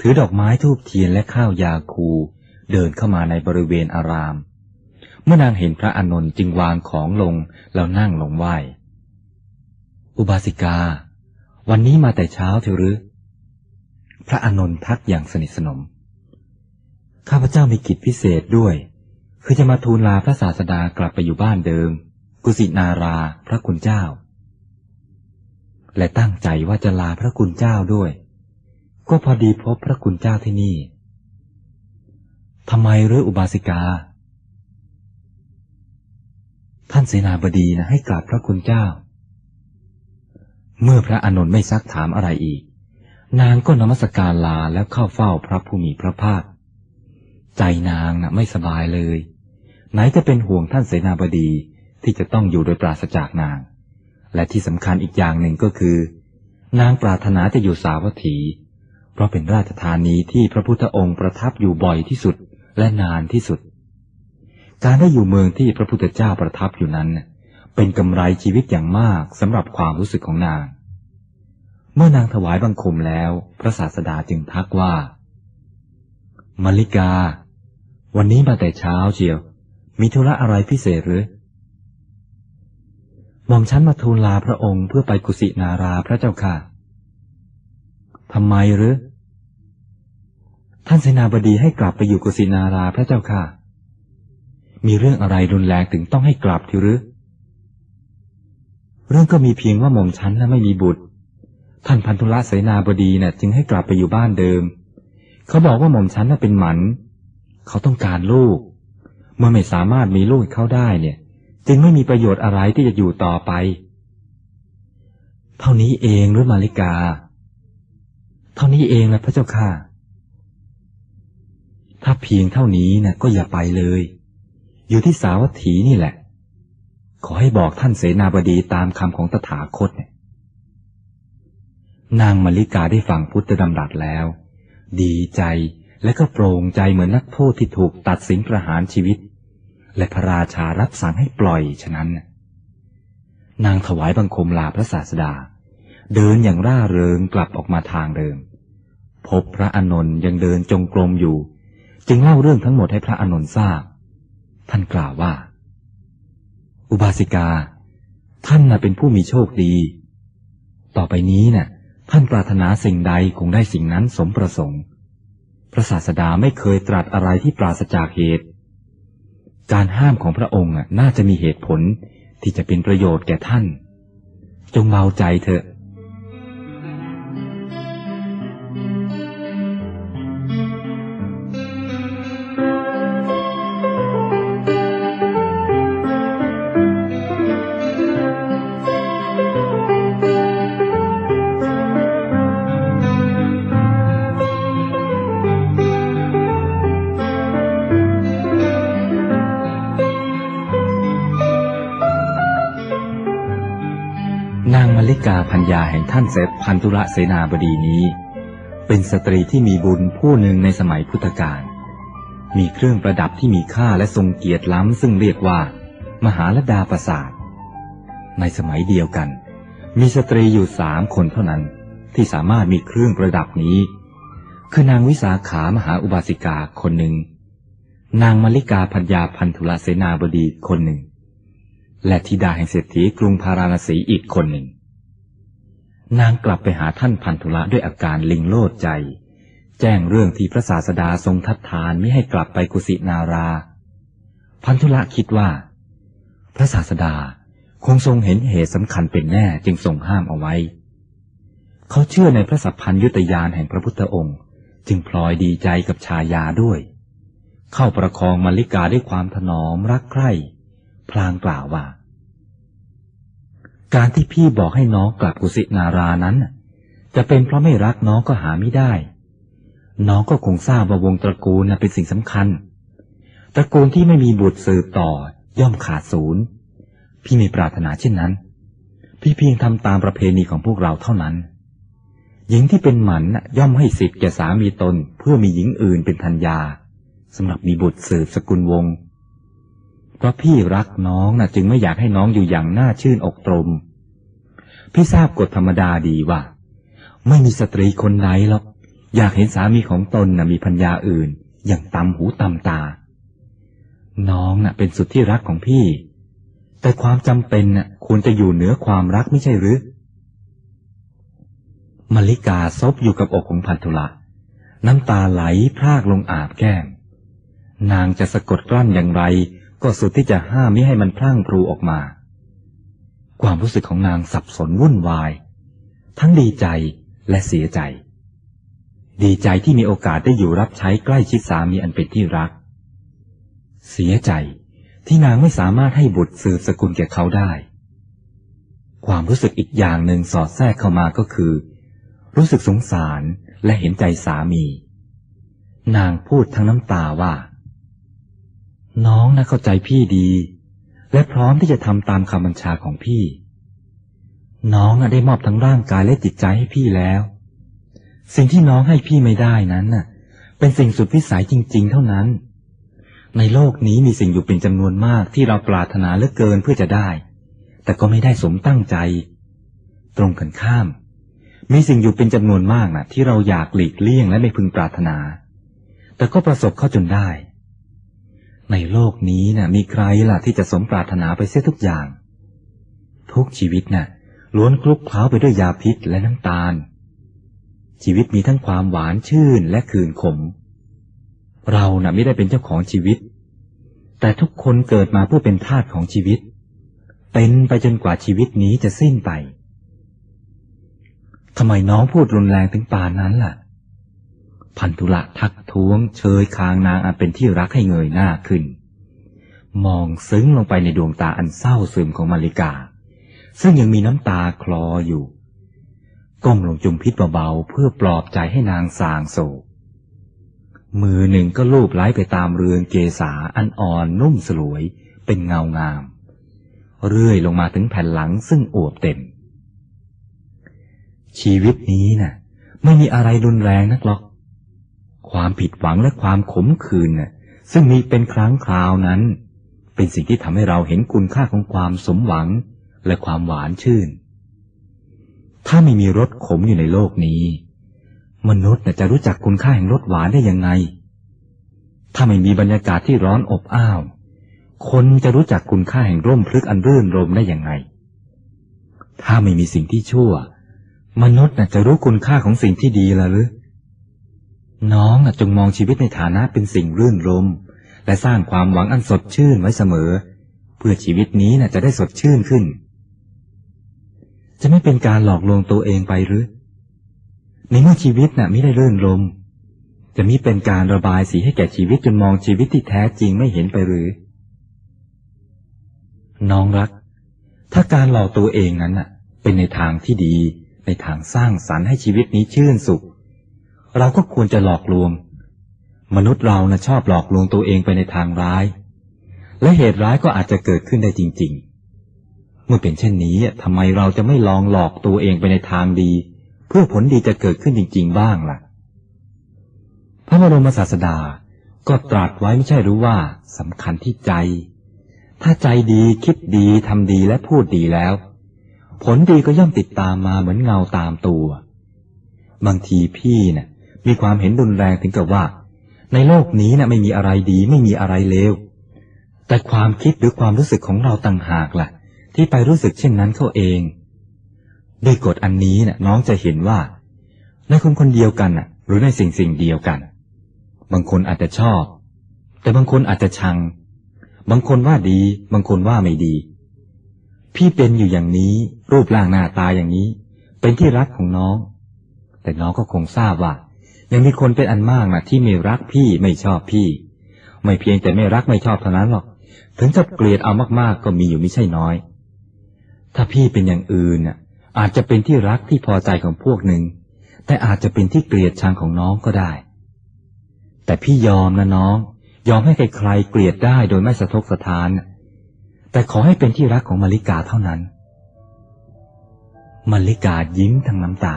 Speaker 1: ถือดอกไม้ทูบเทียนและข้าวยาคู เดินเข้ามาในบริเวณอาราม เมื่อนางเห็นพระอานนท์จึงวางของลงแล้วนั่งลงไหวอุบาสิกา วันนี้มาแต่เช้าเถอะหรือ พระอานนท์ทักอย่างสนิทสนม ข้าพเจ้ามีกิจพิเศษด้วย คือจะมาทูลลาพระศาสดากลับไปอยู่บ้านเดิม กุสินาราพระคุณเจ้า และตั้งใจว่าจะลาพระคุณเจ้าด้วย ก็พอดีพบพระคุณเจ้าที่นี่ทำไมหรืออุบาสิกา ท่านเสนาบดีนะให้กราบพระคุณเจ้า เมื่อพระอานนท์ไม่ซักถามอะไรอีก นางก็นมัสการลาแล้วเข้าเฝ้าพระผู้มีพระภาค ใจนางนะ่ะไม่สบายเลย ไหนจะเป็นห่วงท่านเสนาบดีที่จะต้องอยู่โดยปราศจากนาง และที่สำคัญอีกอย่างหนึ่งก็คือ นางปรารถนาจะอยู่สาวัตถี เพราะเป็นราชธานีที่พระพุทธองค์ประทับอยู่บ่อยที่สุดและนานที่สุด การได้อยู่เมืองที่พระพุทธเจ้าประทับอยู่นั้น เป็นกำไรชีวิตอย่างมากสำหรับความรู้สึกของนาง เมื่อนางถวายบังคมแล้วพระศาสดาจึงทักว่ามาริกา วันนี้มาแต่เช้าเชียว มีธุระอะไรพิเศษหรือ หม่อมฉันมาทูลลาพระองค์เพื่อไปกุสินาราพระเจ้าค่ะ ทำไมหรือ ท่านเสนาบดีให้กลับไปอยู่กุสินาราพระเจ้าค่ะ มีเรื่องอะไรรุนแรงถึงต้องให้กลับทีหรือ เรื่องก็มีเพียงว่าหม่อมฉันน่ะไม่มีบุตร ท่านพันธุละเสนาบดีน่ะ จึงให้กลับไปอยู่บ้านเดิม เขาบอกว่าหม่อมฉันน่ะเป็นหมัน เขาต้องการลูก เมื่อไม่สามารถมีลูกให้เขาได้เนี่ย จึงไม่มีประโยชน์อะไรที่จะอยู่ต่อไป เท่านี้เองหรือมาริกา เท่านี้เองแหละพระเจ้าค่ะ ถ้าเพียงเท่านี้นะก็อย่าไปเลย อยู่ที่สาวัตถีนี่แหละ ขอให้บอกท่านเสนาบดีตามคำของตถาคตเนี่ยนางมาริกาได้ฟังพุทธดำรัสแล้ว ดีใจและก็โปร่งใจเหมือนนักโทษที่ถูกตัดสินประหารชีวิต และพระราชารับสั่งให้ปล่อยฉะนั้น นางถวายบังคมลาพระศาสดา เดินอย่างร่าเริงกลับออกมาทางเดิม พบพระอานนท์ยังเดินจงกรมอยู่ จึงเล่าเรื่องทั้งหมดให้พระอานนท์ทราบ ท่านกล่าวว่า อุบาสิกา ท่านน่ะเป็นผู้มีโชคดี ต่อไปนี้น่ะ ท่านปรารถนาสิ่งใดคงได้สิ่งนั้นสมประสงค์พระศาสดาไม่เคยตรัสอะไรที่ปราศจากเหตุ การห้ามของพระองค์น่าจะมีเหตุผลที่จะเป็นประโยชน์แก่ท่าน จงเบาใจเถอะ ท่านเซฟพันธุละเสนาบดีนี้ เป็นสตรีที่มีบุญผู้หนึ่งในสมัยพุทธกาลมีเครื่องประดับที่มีค่าและทรงเกียรติล้ำซึ่งเรียกว่า มหาลดาปสาธน์ในสมัยเดียวกัน มีสตรีอยู่สามคนเท่านั้น ที่สามารถมีเครื่องประดับนี้ คือนางวิสาขามหาอุบาสิกาคนหนึ่ง นางมัลลิกาภรรยาพันธุละเสนาบดีคนหนึ่ง และธิดาแห่งเศรษฐีกรุงพาราณสีอีกคนหนึ่ง นางกลับไปหาท่านพันธุละด้วยอาการลิงโลดใจ แจ้งเรื่องที่พระศาสดาทรงทัดทานไม่ให้กลับไปกุสินารา พันธุละคิดว่า พระศาสดาคงทรงเห็นเหตุสำคัญเป็นแน่จึงทรงห้ามเอาไว้ เขาเชื่อในพระสัพพัญยุตยานแห่งพระพุทธองค์ จึงพลอยดีใจกับชายาด้วย เข้าประคองมาริกาด้วยความถนอมรักใคร่ พลางกล่าวว่า การที่พี่บอกให้น้องกลับกุสินารานั้น จะเป็นเพราะไม่รักน้องก็หาไม่ได้ น้องก็คงทราบว่าวงตระกูลเป็นสิ่งสำคัญ ตระกูลที่ไม่มีบุตรสืบต่อย่อมขาดศูนย์ พี่ไม่ปรารถนาเช่นนั้น พี่เพียงทำตามประเพณีของพวกเราเท่านั้น หญิงที่เป็นหมันย่อมให้สิทธิ์แก่สามีตนเพื่อมีหญิงอื่นเป็นทัญญาสำหรับมีบุตรสืบสกุลวงศ์เพราะพี่รักน้องนะจึงไม่อยากให้น้องอยู่อย่างน่าชื่นอกตรม พี่ทราบกฎธรรมดาดีว่า ไม่มีสตรีคนไหนหรอก อยากเห็นสามีของตนนะมีพัญญาอื่น อย่างตำหูตำตา น้องนะ่ะ เป็นสุดที่รักของพี่ แต่ความจำเป็นน่ะควรจะอยู่เหนือความรักไม่ใช่หรือมลิกาซบอยู่กับอกของพันธุละน้ำตาไหลพรากลงอาบแก้ม นางจะสะกดกลั้นอย่างไร ก็สุดที่จะห้ามไม่ให้มันพลั่งพลูออกมา ความรู้สึกของนางสับสนวุ่นวาย ทั้งดีใจและเสียใจ ดีใจที่มีโอกาสได้อยู่รับใช้ใกล้ชิดสามีอันเป็นที่รัก เสียใจที่นางไม่สามารถให้บุตรสืบสกุลแก่เขาได้ ความรู้สึกอีกอย่างหนึ่งสอดแทรกเข้ามาก็คือ รู้สึกสงสารและเห็นใจสามี นางพูดทั้งน้ำตาว่า น้องนะเข้าใจพี่ดี และพร้อมที่จะทำตามคำบัญชาของพี่ น้องได้มอบทั้งร่างกายและจิตใจให้พี่แล้ว สิ่งที่น้องให้พี่ไม่ได้นั้นน่ะ เป็นสิ่งสุดวิสัยจริง ๆ เท่านั้น ในโลกนี้มีสิ่งอยู่เป็นจำนวนมากที่เราปรารถนาเหลือเกินเพื่อจะได้ แต่ก็ไม่ได้สมตั้งใจ ตรงกันข้าม มีสิ่งอยู่เป็นจำนวนมากนะที่เราอยากหลีกเลี่ยงและไม่พึงปรารถนา แต่ก็ประสบเข้าจนได้ ในโลกนี้นะ่ะ มีใครล่ะที่จะสมปรารถนาไปเสียทุกอย่าง ทุกชีวิตนะ่ะ ล้วนคลุกเคล้าไปด้วยยาพิษและน้ำตาล ชีวิตมีทั้งความหวานชื่นและคืนขม เรานะ่ะไม่ได้เป็นเจ้าของชีวิต แต่ทุกคนเกิดมาเพื่อเป็นทาสของชีวิต เป็นไปจนกว่าชีวิตนี้จะสิ้นไปทำไมน้องพูดรุนแรงถึงป่านนั้นล่ะ พันธุละทักท้วงเชยคางนางอันเป็นที่รักให้เงยหน้าขึ้น มองซึ้งลงไปในดวงตาอันเศร้าซึมของมาริกา ซึ่งยังมีน้ำตาคลออยู่ ก้มลงจุมพิษเบาๆเพื่อปลอบใจให้นางสางโศกมือหนึ่งก็ลูบไล้ไปตามเรือนเกษาอันอ่อนนุ่มสลวยเป็นเงางาม เรื่อยลงมาถึงแผ่นหลังซึ่งอวบเต็ม ชีวิตนี้นะ่ะ ไม่มีอะไรรุนแรงนักหรอก ความผิดหวังและความขมขื่นน่ะ ซึ่งมีเป็นครั้งคราวนั้น เป็นสิ่งที่ทำให้เราเห็นคุณค่าของความสมหวัง และความหวานชื่น ถ้าไม่มีรสขมอยู่ในโลกนี้ มนุษย์จะรู้จักคุณค่าแห่งรสหวานได้ยังไง ถ้าไม่มีบรรยากาศที่ร้อนอบอ้าว คนจะรู้จักคุณค่าแห่งร่มพลึกอันรื่นรมได้ยังไง ถ้าไม่มีสิ่งที่ชั่ว มนุษย์จะรู้คุณค่าของสิ่งที่ดีละหรือ น้องจงมองชีวิตในฐานะเป็นสิ่งรื่นรมและสร้างความหวังอันสดชื่นไว้เสมอ เพื่อชีวิตนี้นะจะได้สดชื่นขึ้น จะไม่เป็นการหลอกลวงตัวเองไปหรือ ในเมื่อชีวิตน่ะไม่ได้เรื่นรม จะมิเป็นการระบายสีให้แก่ชีวิตจนมองชีวิตที่แท้จริงไม่เห็นไปหรือ น้องรัก ถ้าการหลอกตัวเองนั้นน่ะ เป็นในทางที่ดี ในทางสร้างสรรค์ให้ชีวิตนี้ชื่นสุข เราก็ควรจะหลอกลวง มนุษย์เรานะ่ะชอบหลอกลวงตัวเองไปในทางร้าย และเหตุร้ายก็อาจจะเกิดขึ้นได้จริง ๆ เมื่อเป็นเช่นนี้ทำไมเราจะไม่ลองหลอกตัวเองไปในทางดี เพื่อผลดีจะเกิดขึ้นจริง ๆ บ้างล่ะ พระบรมศาสดาก็ตรัสไว้ไม่ใช่รือว่าสำคัญที่ใจ ถ้าใจดีคิดดีทำดีและพูดดีแล้ว ผลดีก็ย่อมติดตามมาเหมือนเงาตามตัว บางทีพี่นะ่ยมีความเห็นรุนแรงถึงกับว่า ในโลกนี้นะ่ะไม่มีอะไรดีไม่มีอะไรเลวแต่ความคิดหรือความรู้สึกของเราต่างหากละ่ะ ที่ไปรู้สึกเช่นนั้นเขาเอง ด้วยกฎอันนี้นะ่ะน้องจะเห็นว่า ในคนคนเดียวกันน่ะ หรือในสิ่งสิ่งเดียวกัน บางคนอาจจะชอบ แต่บางคนอาจจะชัง บางคนว่าดี บางคนว่าไม่ดี พี่เป็นอยู่อย่างนี้ รูปร่างหน้าตาอย่างนี้ เป็นที่รักของน้อง แต่น้องก็คงทราบว่า ยังมีคนเป็นอันมากนะที่ไม่รักพี่ไม่ชอบพี่ ไม่เพียงแต่ไม่รักไม่ชอบเท่านั้นหรอก ถึงจะเกลียดเอามากๆก็มีอยู่ไม่ใช่น้อย ถ้าพี่เป็นอย่างอื่นน่ะ อาจจะเป็นที่รักที่พอใจของพวกหนึ่ง แต่อาจจะเป็นที่เกลียดชังของน้องก็ได้ แต่พี่ยอมนะน้อง ยอมให้ใครๆเกลียดได้โดยไม่สะทกสะท้าน แต่ขอให้เป็นที่รักของมาริกาเท่านั้นมาริกายิ้มทั้งน้ำตา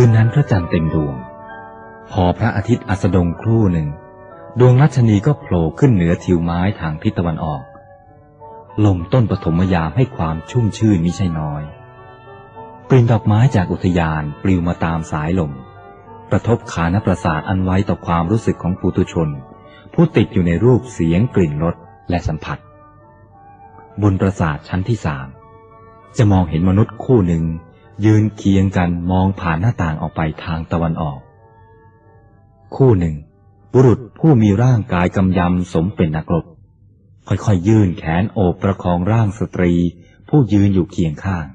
Speaker 1: คืนนั้นพระจันทร์เต็มดวง พอพระอาทิตย์อัสดงครู่หนึ่ง ดวงรัชนีก็โผล่ขึ้นเหนือทิวไม้ทางทิศตะวันออก ลมต้นปฐมยามให้ความชุ่มชื่นมิใช่น้อยกลิ่นดอกไม้จากอุทยานปลิวมาตามสายลมกระทบขานประสาทอันไว้ต่อความรู้สึกของปุตุชน ผู้ติดอยู่ในรูปเสียงกลิ่นรสและสัมผัส บนประสาทชั้นที่สามจะมองเห็นมนุษย์คู่หนึ่ง ยืนเคียงกันมองผ่านหน้าต่างออกไปทางตะวันออก คู่หนึ่ง บุรุษผู้มีร่างกายกำยำสมเป็นนักรบ ค่อยๆยื่นแขนโอบประคองร่างสตรี ผู้ยืนอยู่เคียงข้าง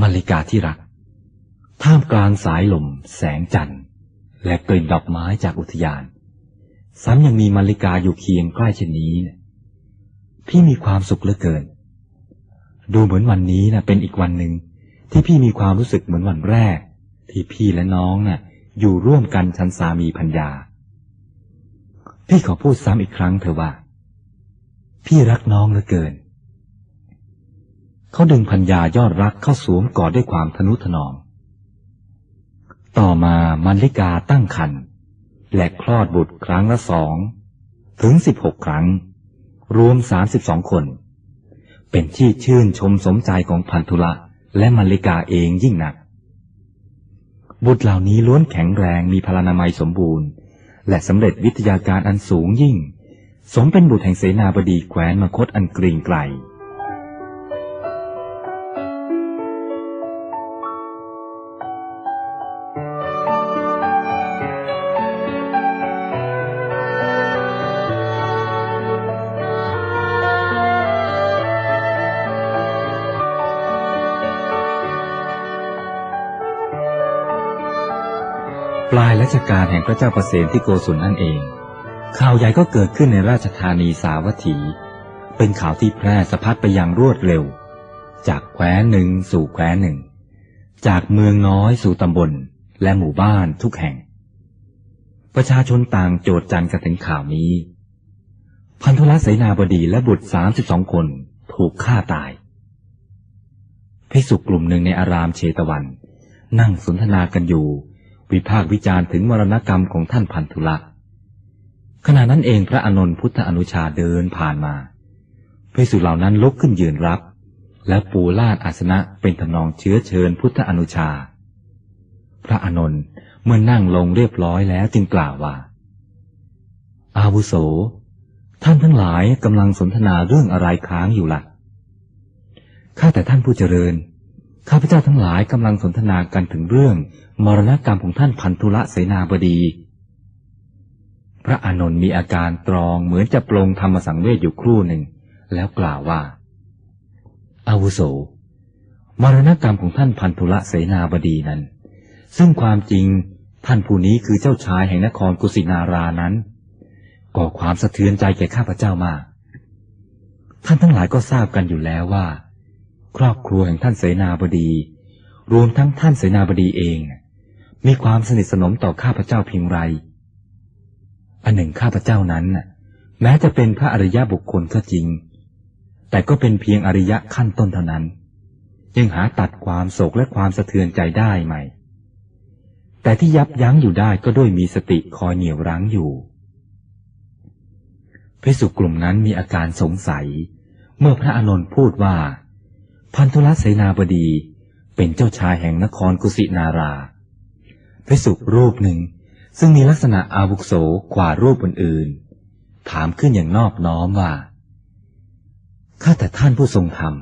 Speaker 1: มาริกาที่รัก ท่ามกลางสายลม แสงจันทร์ และกลิ่นดอกไม้จากอุทยาน ซ้ำยังมีมาริกาอยู่เคียงใกล้เช่นนี้ พี่มีความสุขเหลือเกิน ดูเหมือนวันนี้นะเป็นอีกวันหนึ่งที่พี่มีความรู้สึกเหมือนวันแรก ที่พี่และน้องน่ะ อยู่ร่วมกันชันสามีพัญญา พี่ขอพูดซ้ำอีกครั้งเถอว่า พี่รักน้องเหลือเกิน เขาดึงพัญญายอดรักเข้าสวมกอดด้วยความทนุถนอม ต่อมามันลิกาตั้งครรภ์และคลอดบุตรครั้งละสองถึงสิบหกครั้ง รวมสามสิบสองคน เป็นที่ชื่นชมสมใจของพันธุละและมัลิกาเองยิ่งหนัก บุตรเหล่านี้ล้วนแข็งแรงมีพลานามัยสมบูรณ์ และสำเร็จวิทยาการอันสูงยิ่ง สมเป็นบุตรแห่งเสนาบดีแขวนมคตอันเกรียงไกร ลายรัชกาลแห่งพระเจ้าประเสนที่โกศลนั่นเอง ข่าวใหญ่ก็เกิดขึ้นในราชธานีสาวัตถี เป็นข่าวที่แพร่สะพัดไปอย่างรวดเร็ว จากแคว้นหนึ่งสู่แคว้นหนึ่ง จากเมืองน้อยสู่ตำบลและหมู่บ้านทุกแห่ง ประชาชนต่างโจดจันกันถึงข่าวนี้ พันธุลเสนาบดีและบุตรสามสิบสองคนถูกฆ่าตายภิกษุกลุ่มหนึ่งในอารามเชตวัน นั่งสนทนากันอยู่ วิพากษ์วิจารณ์ถึงมรณกรรมของท่านพันธุละขณะนั้นเองพระอนนท์พุทธอนุชาเดินผ่านมาภิกษุเหล่านั้นลุกขึ้นยืนรับ และปูลาดอาสนะเป็นทำนองเชื้อเชิญพุทธอนุชา พระอนนท์เมื่อนั่งลงเรียบร้อยแล้วจึงกล่าวว่า อาวุโส ท่านทั้งหลายกำลังสนทนาเรื่องอะไรค้างอยู่ละ่ะ ข้าแต่ท่านผู้เจริญ ข้าพเจ้าทั้งหลายกำลังสนทนากันถึงเรื่อง มรณกรรมของท่านพันธุละเสนาบดี พระอานนท์มีอาการตรองเหมือนจะปรงธรรมสังเวชอยู่ครู่หนึ่ง แล้วกล่าวว่า อาวุโส มรณกรรมของท่านพันธุละเสนาบดีนั้น ซึ่งความจริงท่านผู้นี้คือเจ้าชายแห่งนครกุสินารานั้นก่อความสะเทือนใจแก่ข้าพเจ้ามาก ท่านทั้งหลายก็ทราบกันอยู่แล้วว่า ครอบครัวแห่งท่านเสนาบดี รวมทั้งท่านเสนาบดีเอง มีความสนิทสนมต่อข้าพเจ้าเพียงไร อันหนึ่งข้าพเจ้านั้นแม้จะเป็นพระอริยบุคคลก็จริง แต่ก็เป็นเพียงอริยะขั้นต้นเท่านั้น ยังหาตัดความโศกและความสะเทือนใจได้ไหม แต่ที่ยับยั้งอยู่ได้ก็ด้วยมีสติคอยเหนี่ยวรั้งอยู่พิสุกลุ่มนั้นมีอาการสงสัย เมื่อพระอานนท์พูดว่า พันธุลเสนาบดีเป็นเจ้าชายแห่งนครกุสินารา พิสุรูปหนึ่ง ซึ่งมีลักษณะอาวุโสกว่ารูปอื่นๆ ถามขึ้นอย่างนอบน้อมว่า ข้าแต่ท่านผู้ทรงธรรม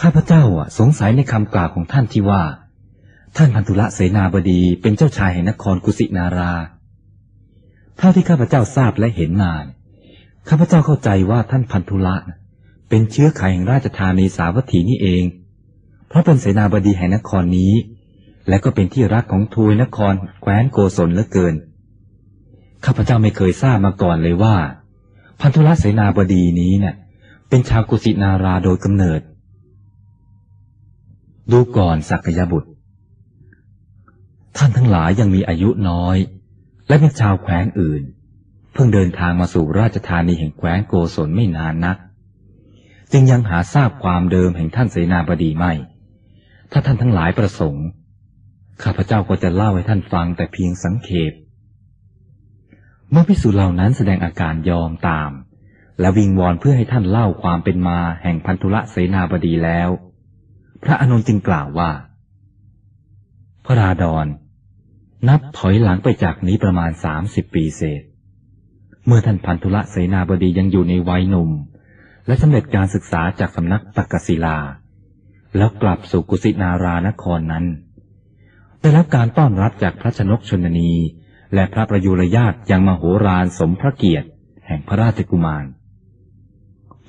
Speaker 1: ข้าพเจ้าสงสัยในคำกล่าวของท่านที่ว่า ท่านพันธุลเสนาบดีเป็นเจ้าชายแห่งนครกุสินารา เท่าที่ข้าพเจ้าทราบและเห็นมาข้าพเจ้าเข้าใจว่าท่านพันธุละเป็นเชื้อไขแห่งราชธานีสาวัตถีนี่เอง เพราะเป็นเสนาบดีแห่งนครนี้ และก็เป็นที่รักของทวยนครแคว้นโกศลเหลือเกิน ข้าพเจ้าไม่เคยทราบมาก่อนเลยว่า พันธุรัเสนาบดีนี้เนะ่ยเป็นชาวกุสินาราโดยกำเนิด ดูก่อนสักยบุตร ท่านทั้งหลายยังมีอายุน้อย และเป็นชาวแคว้นอื่น เพิ่งเดินทางมาสู่ราชธานีแห่งแคว้นโกศลไม่นานนัก จึงยังหาทราบความเดิมแห่งท่านเสนาบดีไม่ ถ้าท่านทั้งหลายประสงค์ ข้าพเจ้าก็จะเล่าให้ท่านฟังแต่เพียงสังเขป เมื่อพิสูจเหล่านั้นแสดงอาการยอมตาม และวิงวอนเพื่อให้ท่านเล่าความเป็นมาแห่งพันธุละเสนาบดีแล้ว พระอนุนจึงกล่าวว่า พระราดอนนับถอยหลังไปจากนี้ประมาณสามสิบปีเศษ เมื่อท่านพันธุละเสนาบดียังอยู่ในวัยหนุ่ม และสำเร็จการศึกษาจากสำนักตักกศิลา แล้วกลับสู่กุสินารานครนั้น ได้รับการต้อนรับจากพระชนกชนนี และพระประยุรญาตอย่างมโหฬารสมพระเกียรติ แห่งพระราชกุมาร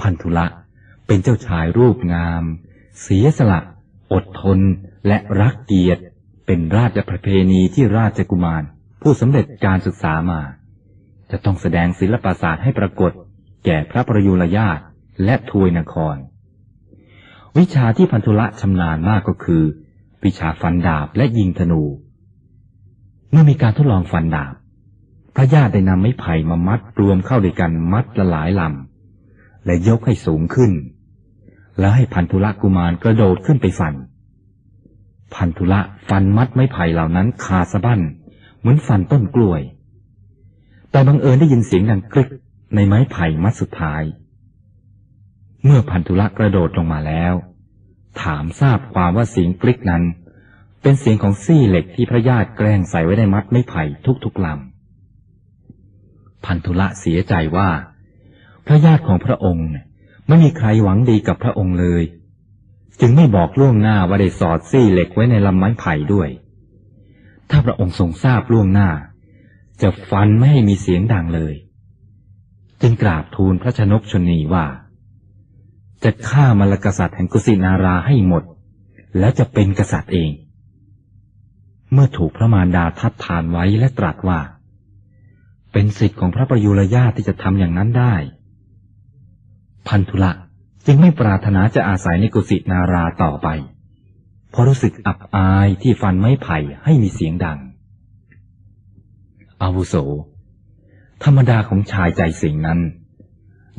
Speaker 1: พันธุละเป็นเจ้าชายรูปงาม เสียสละ อดทน และรักเกียรติ เป็นราชประเพณีที่ราชกุมาร ผู้สำเร็จการศึกษามา จะต้องแสดงศิลปศาสตร์ให้ปรากฏ แก่พระประยุรญาตและทวยนคร วิชาที่พันธุละชำนาญมากก็คือ วิชาฟันดาบและยิงธนู เมื่อมีการทดลองฟันดาบ พระญาติได้นำไม้ไผ่มามัดรวมเข้าด้วยกันมัดละหลายลำ และยกให้สูงขึ้น แล้วให้พันธุละกุมารกระโดดขึ้นไปฟัน พันธุละฟันมัดไม้ไผ่เหล่านั้นขาสะบั้นเหมือนฟันต้นกล้วย แต่บังเอิญได้ยินเสียงดังกริกในไม้ไผ่มัดสุดท้าย เมื่อพันธุละกระโดดลงมาแล้ว ถามทราบความว่าเสียงกลิกนั้น เป็นเสียงของซี่เหล็กที่พระญาติแกล้งใส่ไว้ในมัดไม้ไผ่ทุกๆลำพันธุละเสียใจว่า พระญาติของพระองค์ไม่มีใครหวังดีกับพระองค์เลย จึงไม่บอกล่วงหน้าว่าได้สอดซี่เหล็กไว้ในลำไม้ไผ่ด้วย ถ้าพระองค์ทรงทราบล่วงหน้า จะฟันไม่ให้มีเสียงดังเลย จึงกราบทูลพระชนกชนีว่า จะฆ่ามรกษัตริย์แห่งกุสินาราให้หมด แล้วจะเป็นกษัตริย์เอง เมื่อถูกพระมารดาทัดทานไว้และตรัสว่า เป็นสิทธิ์ของพระประยุรญาที่จะทำอย่างนั้นได้ พันธุละจึงไม่ปรารถนาจะอาศัยในกุศินาราต่อไป เพราะรู้สึกอับอายที่ฟันไม้ไผ่ให้มีเสียงดัง อาวุโส ธรรมดาของชายใจสิงนั้น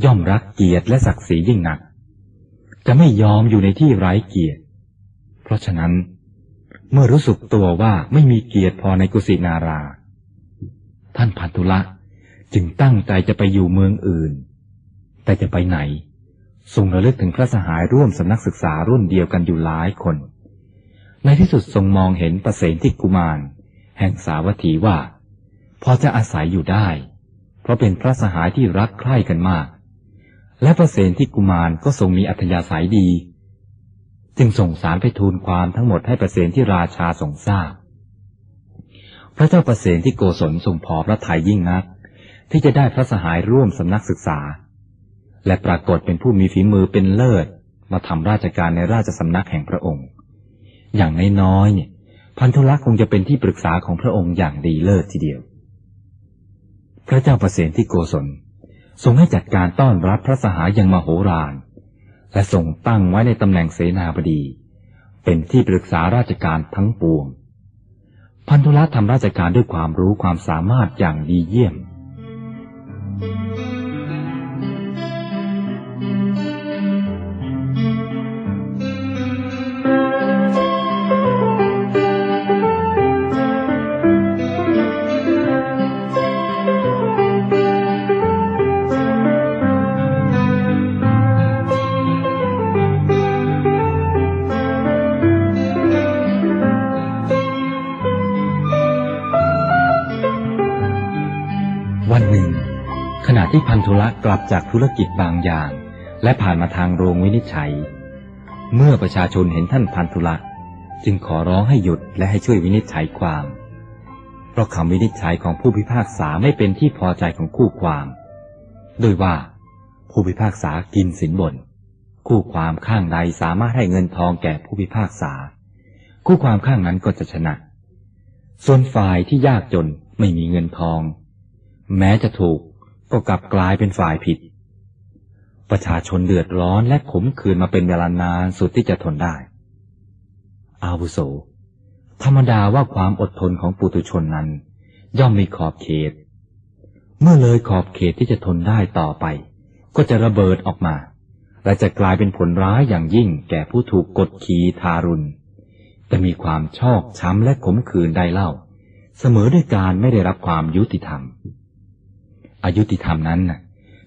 Speaker 1: ย่อมรักเกียรติและศักดิ์ศรียิ่งหนัก จะไม่ยอมอยู่ในที่ไร้เกียรติ เพราะฉะนั้น เมื่อรู้สึกตัวว่าไม่มีเกียรติพอในกุศินารา ท่านพันธุละจึงตั้งใจจะไปอยู่เมืองอื่น แต่จะไปไหน ทรงระลึกถึงพระสหายร่วมสำนักศึกษารุ่นเดียวกันอยู่หลายคน ในที่สุดทรงมองเห็นประเสนที่กุมาร แห่งสาวัตถีว่า พอจะอาศัยอยู่ได้ เพราะเป็นพระสหายที่รักใคร่กันมาก และประเสนที่กุมารก็ทรงมีอัธยาศัยดี จึงส่งสารไปทูลความทั้งหมดให้ประเสนที่ราชาทรงทราบ พระเจ้าประเสนที่โกศลทรงพอพระทัยยิ่งนัก ที่จะได้พระสหายร่วมสำนักศึกษา และปรากฏเป็นผู้มีฝีมือเป็นเลิศมาทำราชการในราชสำนักแห่งพระองค์ อย่างน้อยๆเนี่ย พันธุลักษ์คงจะเป็นที่ปรึกษาของพระองค์อย่างดีเลิศทีเดียว พระเจ้าประเสนที่โกศล ทรงให้จัดการต้อนรับพระสหายอย่างมโหฬารและทรงตั้งไว้ในตำแหน่งเสนาบดี เป็นที่ปรึกษาราชการทั้งปวง พันธุลักษ์ทำราชการด้วยความรู้ความสามารถอย่างดีเยี่ยมที่ พันธุละกลับจากธุรกิจบางอย่าง และผ่านมาทางโรงวินิจฉัย เมื่อประชาชนเห็นท่านพันธุละจึงขอร้องให้หยุดและให้ช่วยวินิจฉัยความ เพราะคำวินิจฉัยของผู้พิพากษาไม่เป็นที่พอใจของคู่ความ โดยว่า ผู้พิพากษากินสินบน คู่ความข้างใดสามารถให้เงินทองแก่ผู้พิพากษา คู่ความข้างนั้นก็จะชนะ ส่วนฝ่ายที่ยากจนไม่มีเงินทอง แม้จะถูก ก็กลับกลายเป็นฝ่ายผิด ประชาชนเดือดร้อนและขมขื่นมาเป็นเวลานานสุดที่จะทนได้ อาวุโส ธรรมดาว่าความอดทนของปุถุชนนั้น ย่อมมีขอบเขต เมื่อเลยขอบเขตที่จะทนได้ต่อไป ก็จะระเบิดออกมา และจะกลายเป็นผลร้ายอย่างยิ่งแก่ผู้ถูกกดขี่ทารุณจะมีความชอกช้ำและขมขื่นใดเล่า เสมอด้วยการไม่ได้รับความยุติธรรม อายุติธรรมนั้น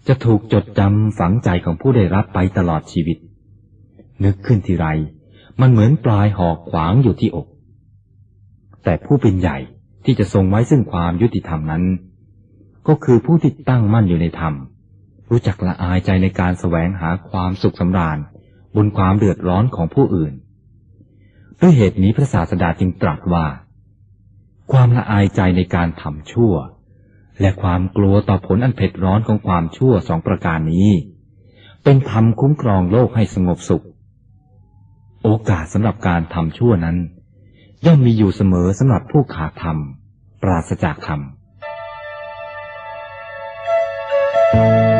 Speaker 1: จะถูกจดจำฝังใจของผู้ได้รับไปตลอดชีวิต นึกขึ้นทีไร มันเหมือนปลายหอกขวางอยู่ที่อก แต่ผู้เป็นใหญ่ที่จะทรงไว้ซึ่งความยุติธรรมนั้น ก็คือผู้ที่ตั้งมั่นอยู่ในธรรม รู้จักละอายใจในการแสวงหาความสุขสำราญบนความเดือดร้อนของผู้อื่น ด้วยเหตุนี้พระศาสดาจึงตรัสว่า ความละอายใจในการทำชั่ว และความกลัวต่อผลอันเผ็ดร้อนของความชั่วสองประการนี้ เป็นธรรมคุ้มครองโลกให้สงบสุข โอกาสสำหรับการทำชั่วนั้น ย่อมมีอยู่เสมอสำหรับผู้ขาดธรรม ปราศจากธรรม thank you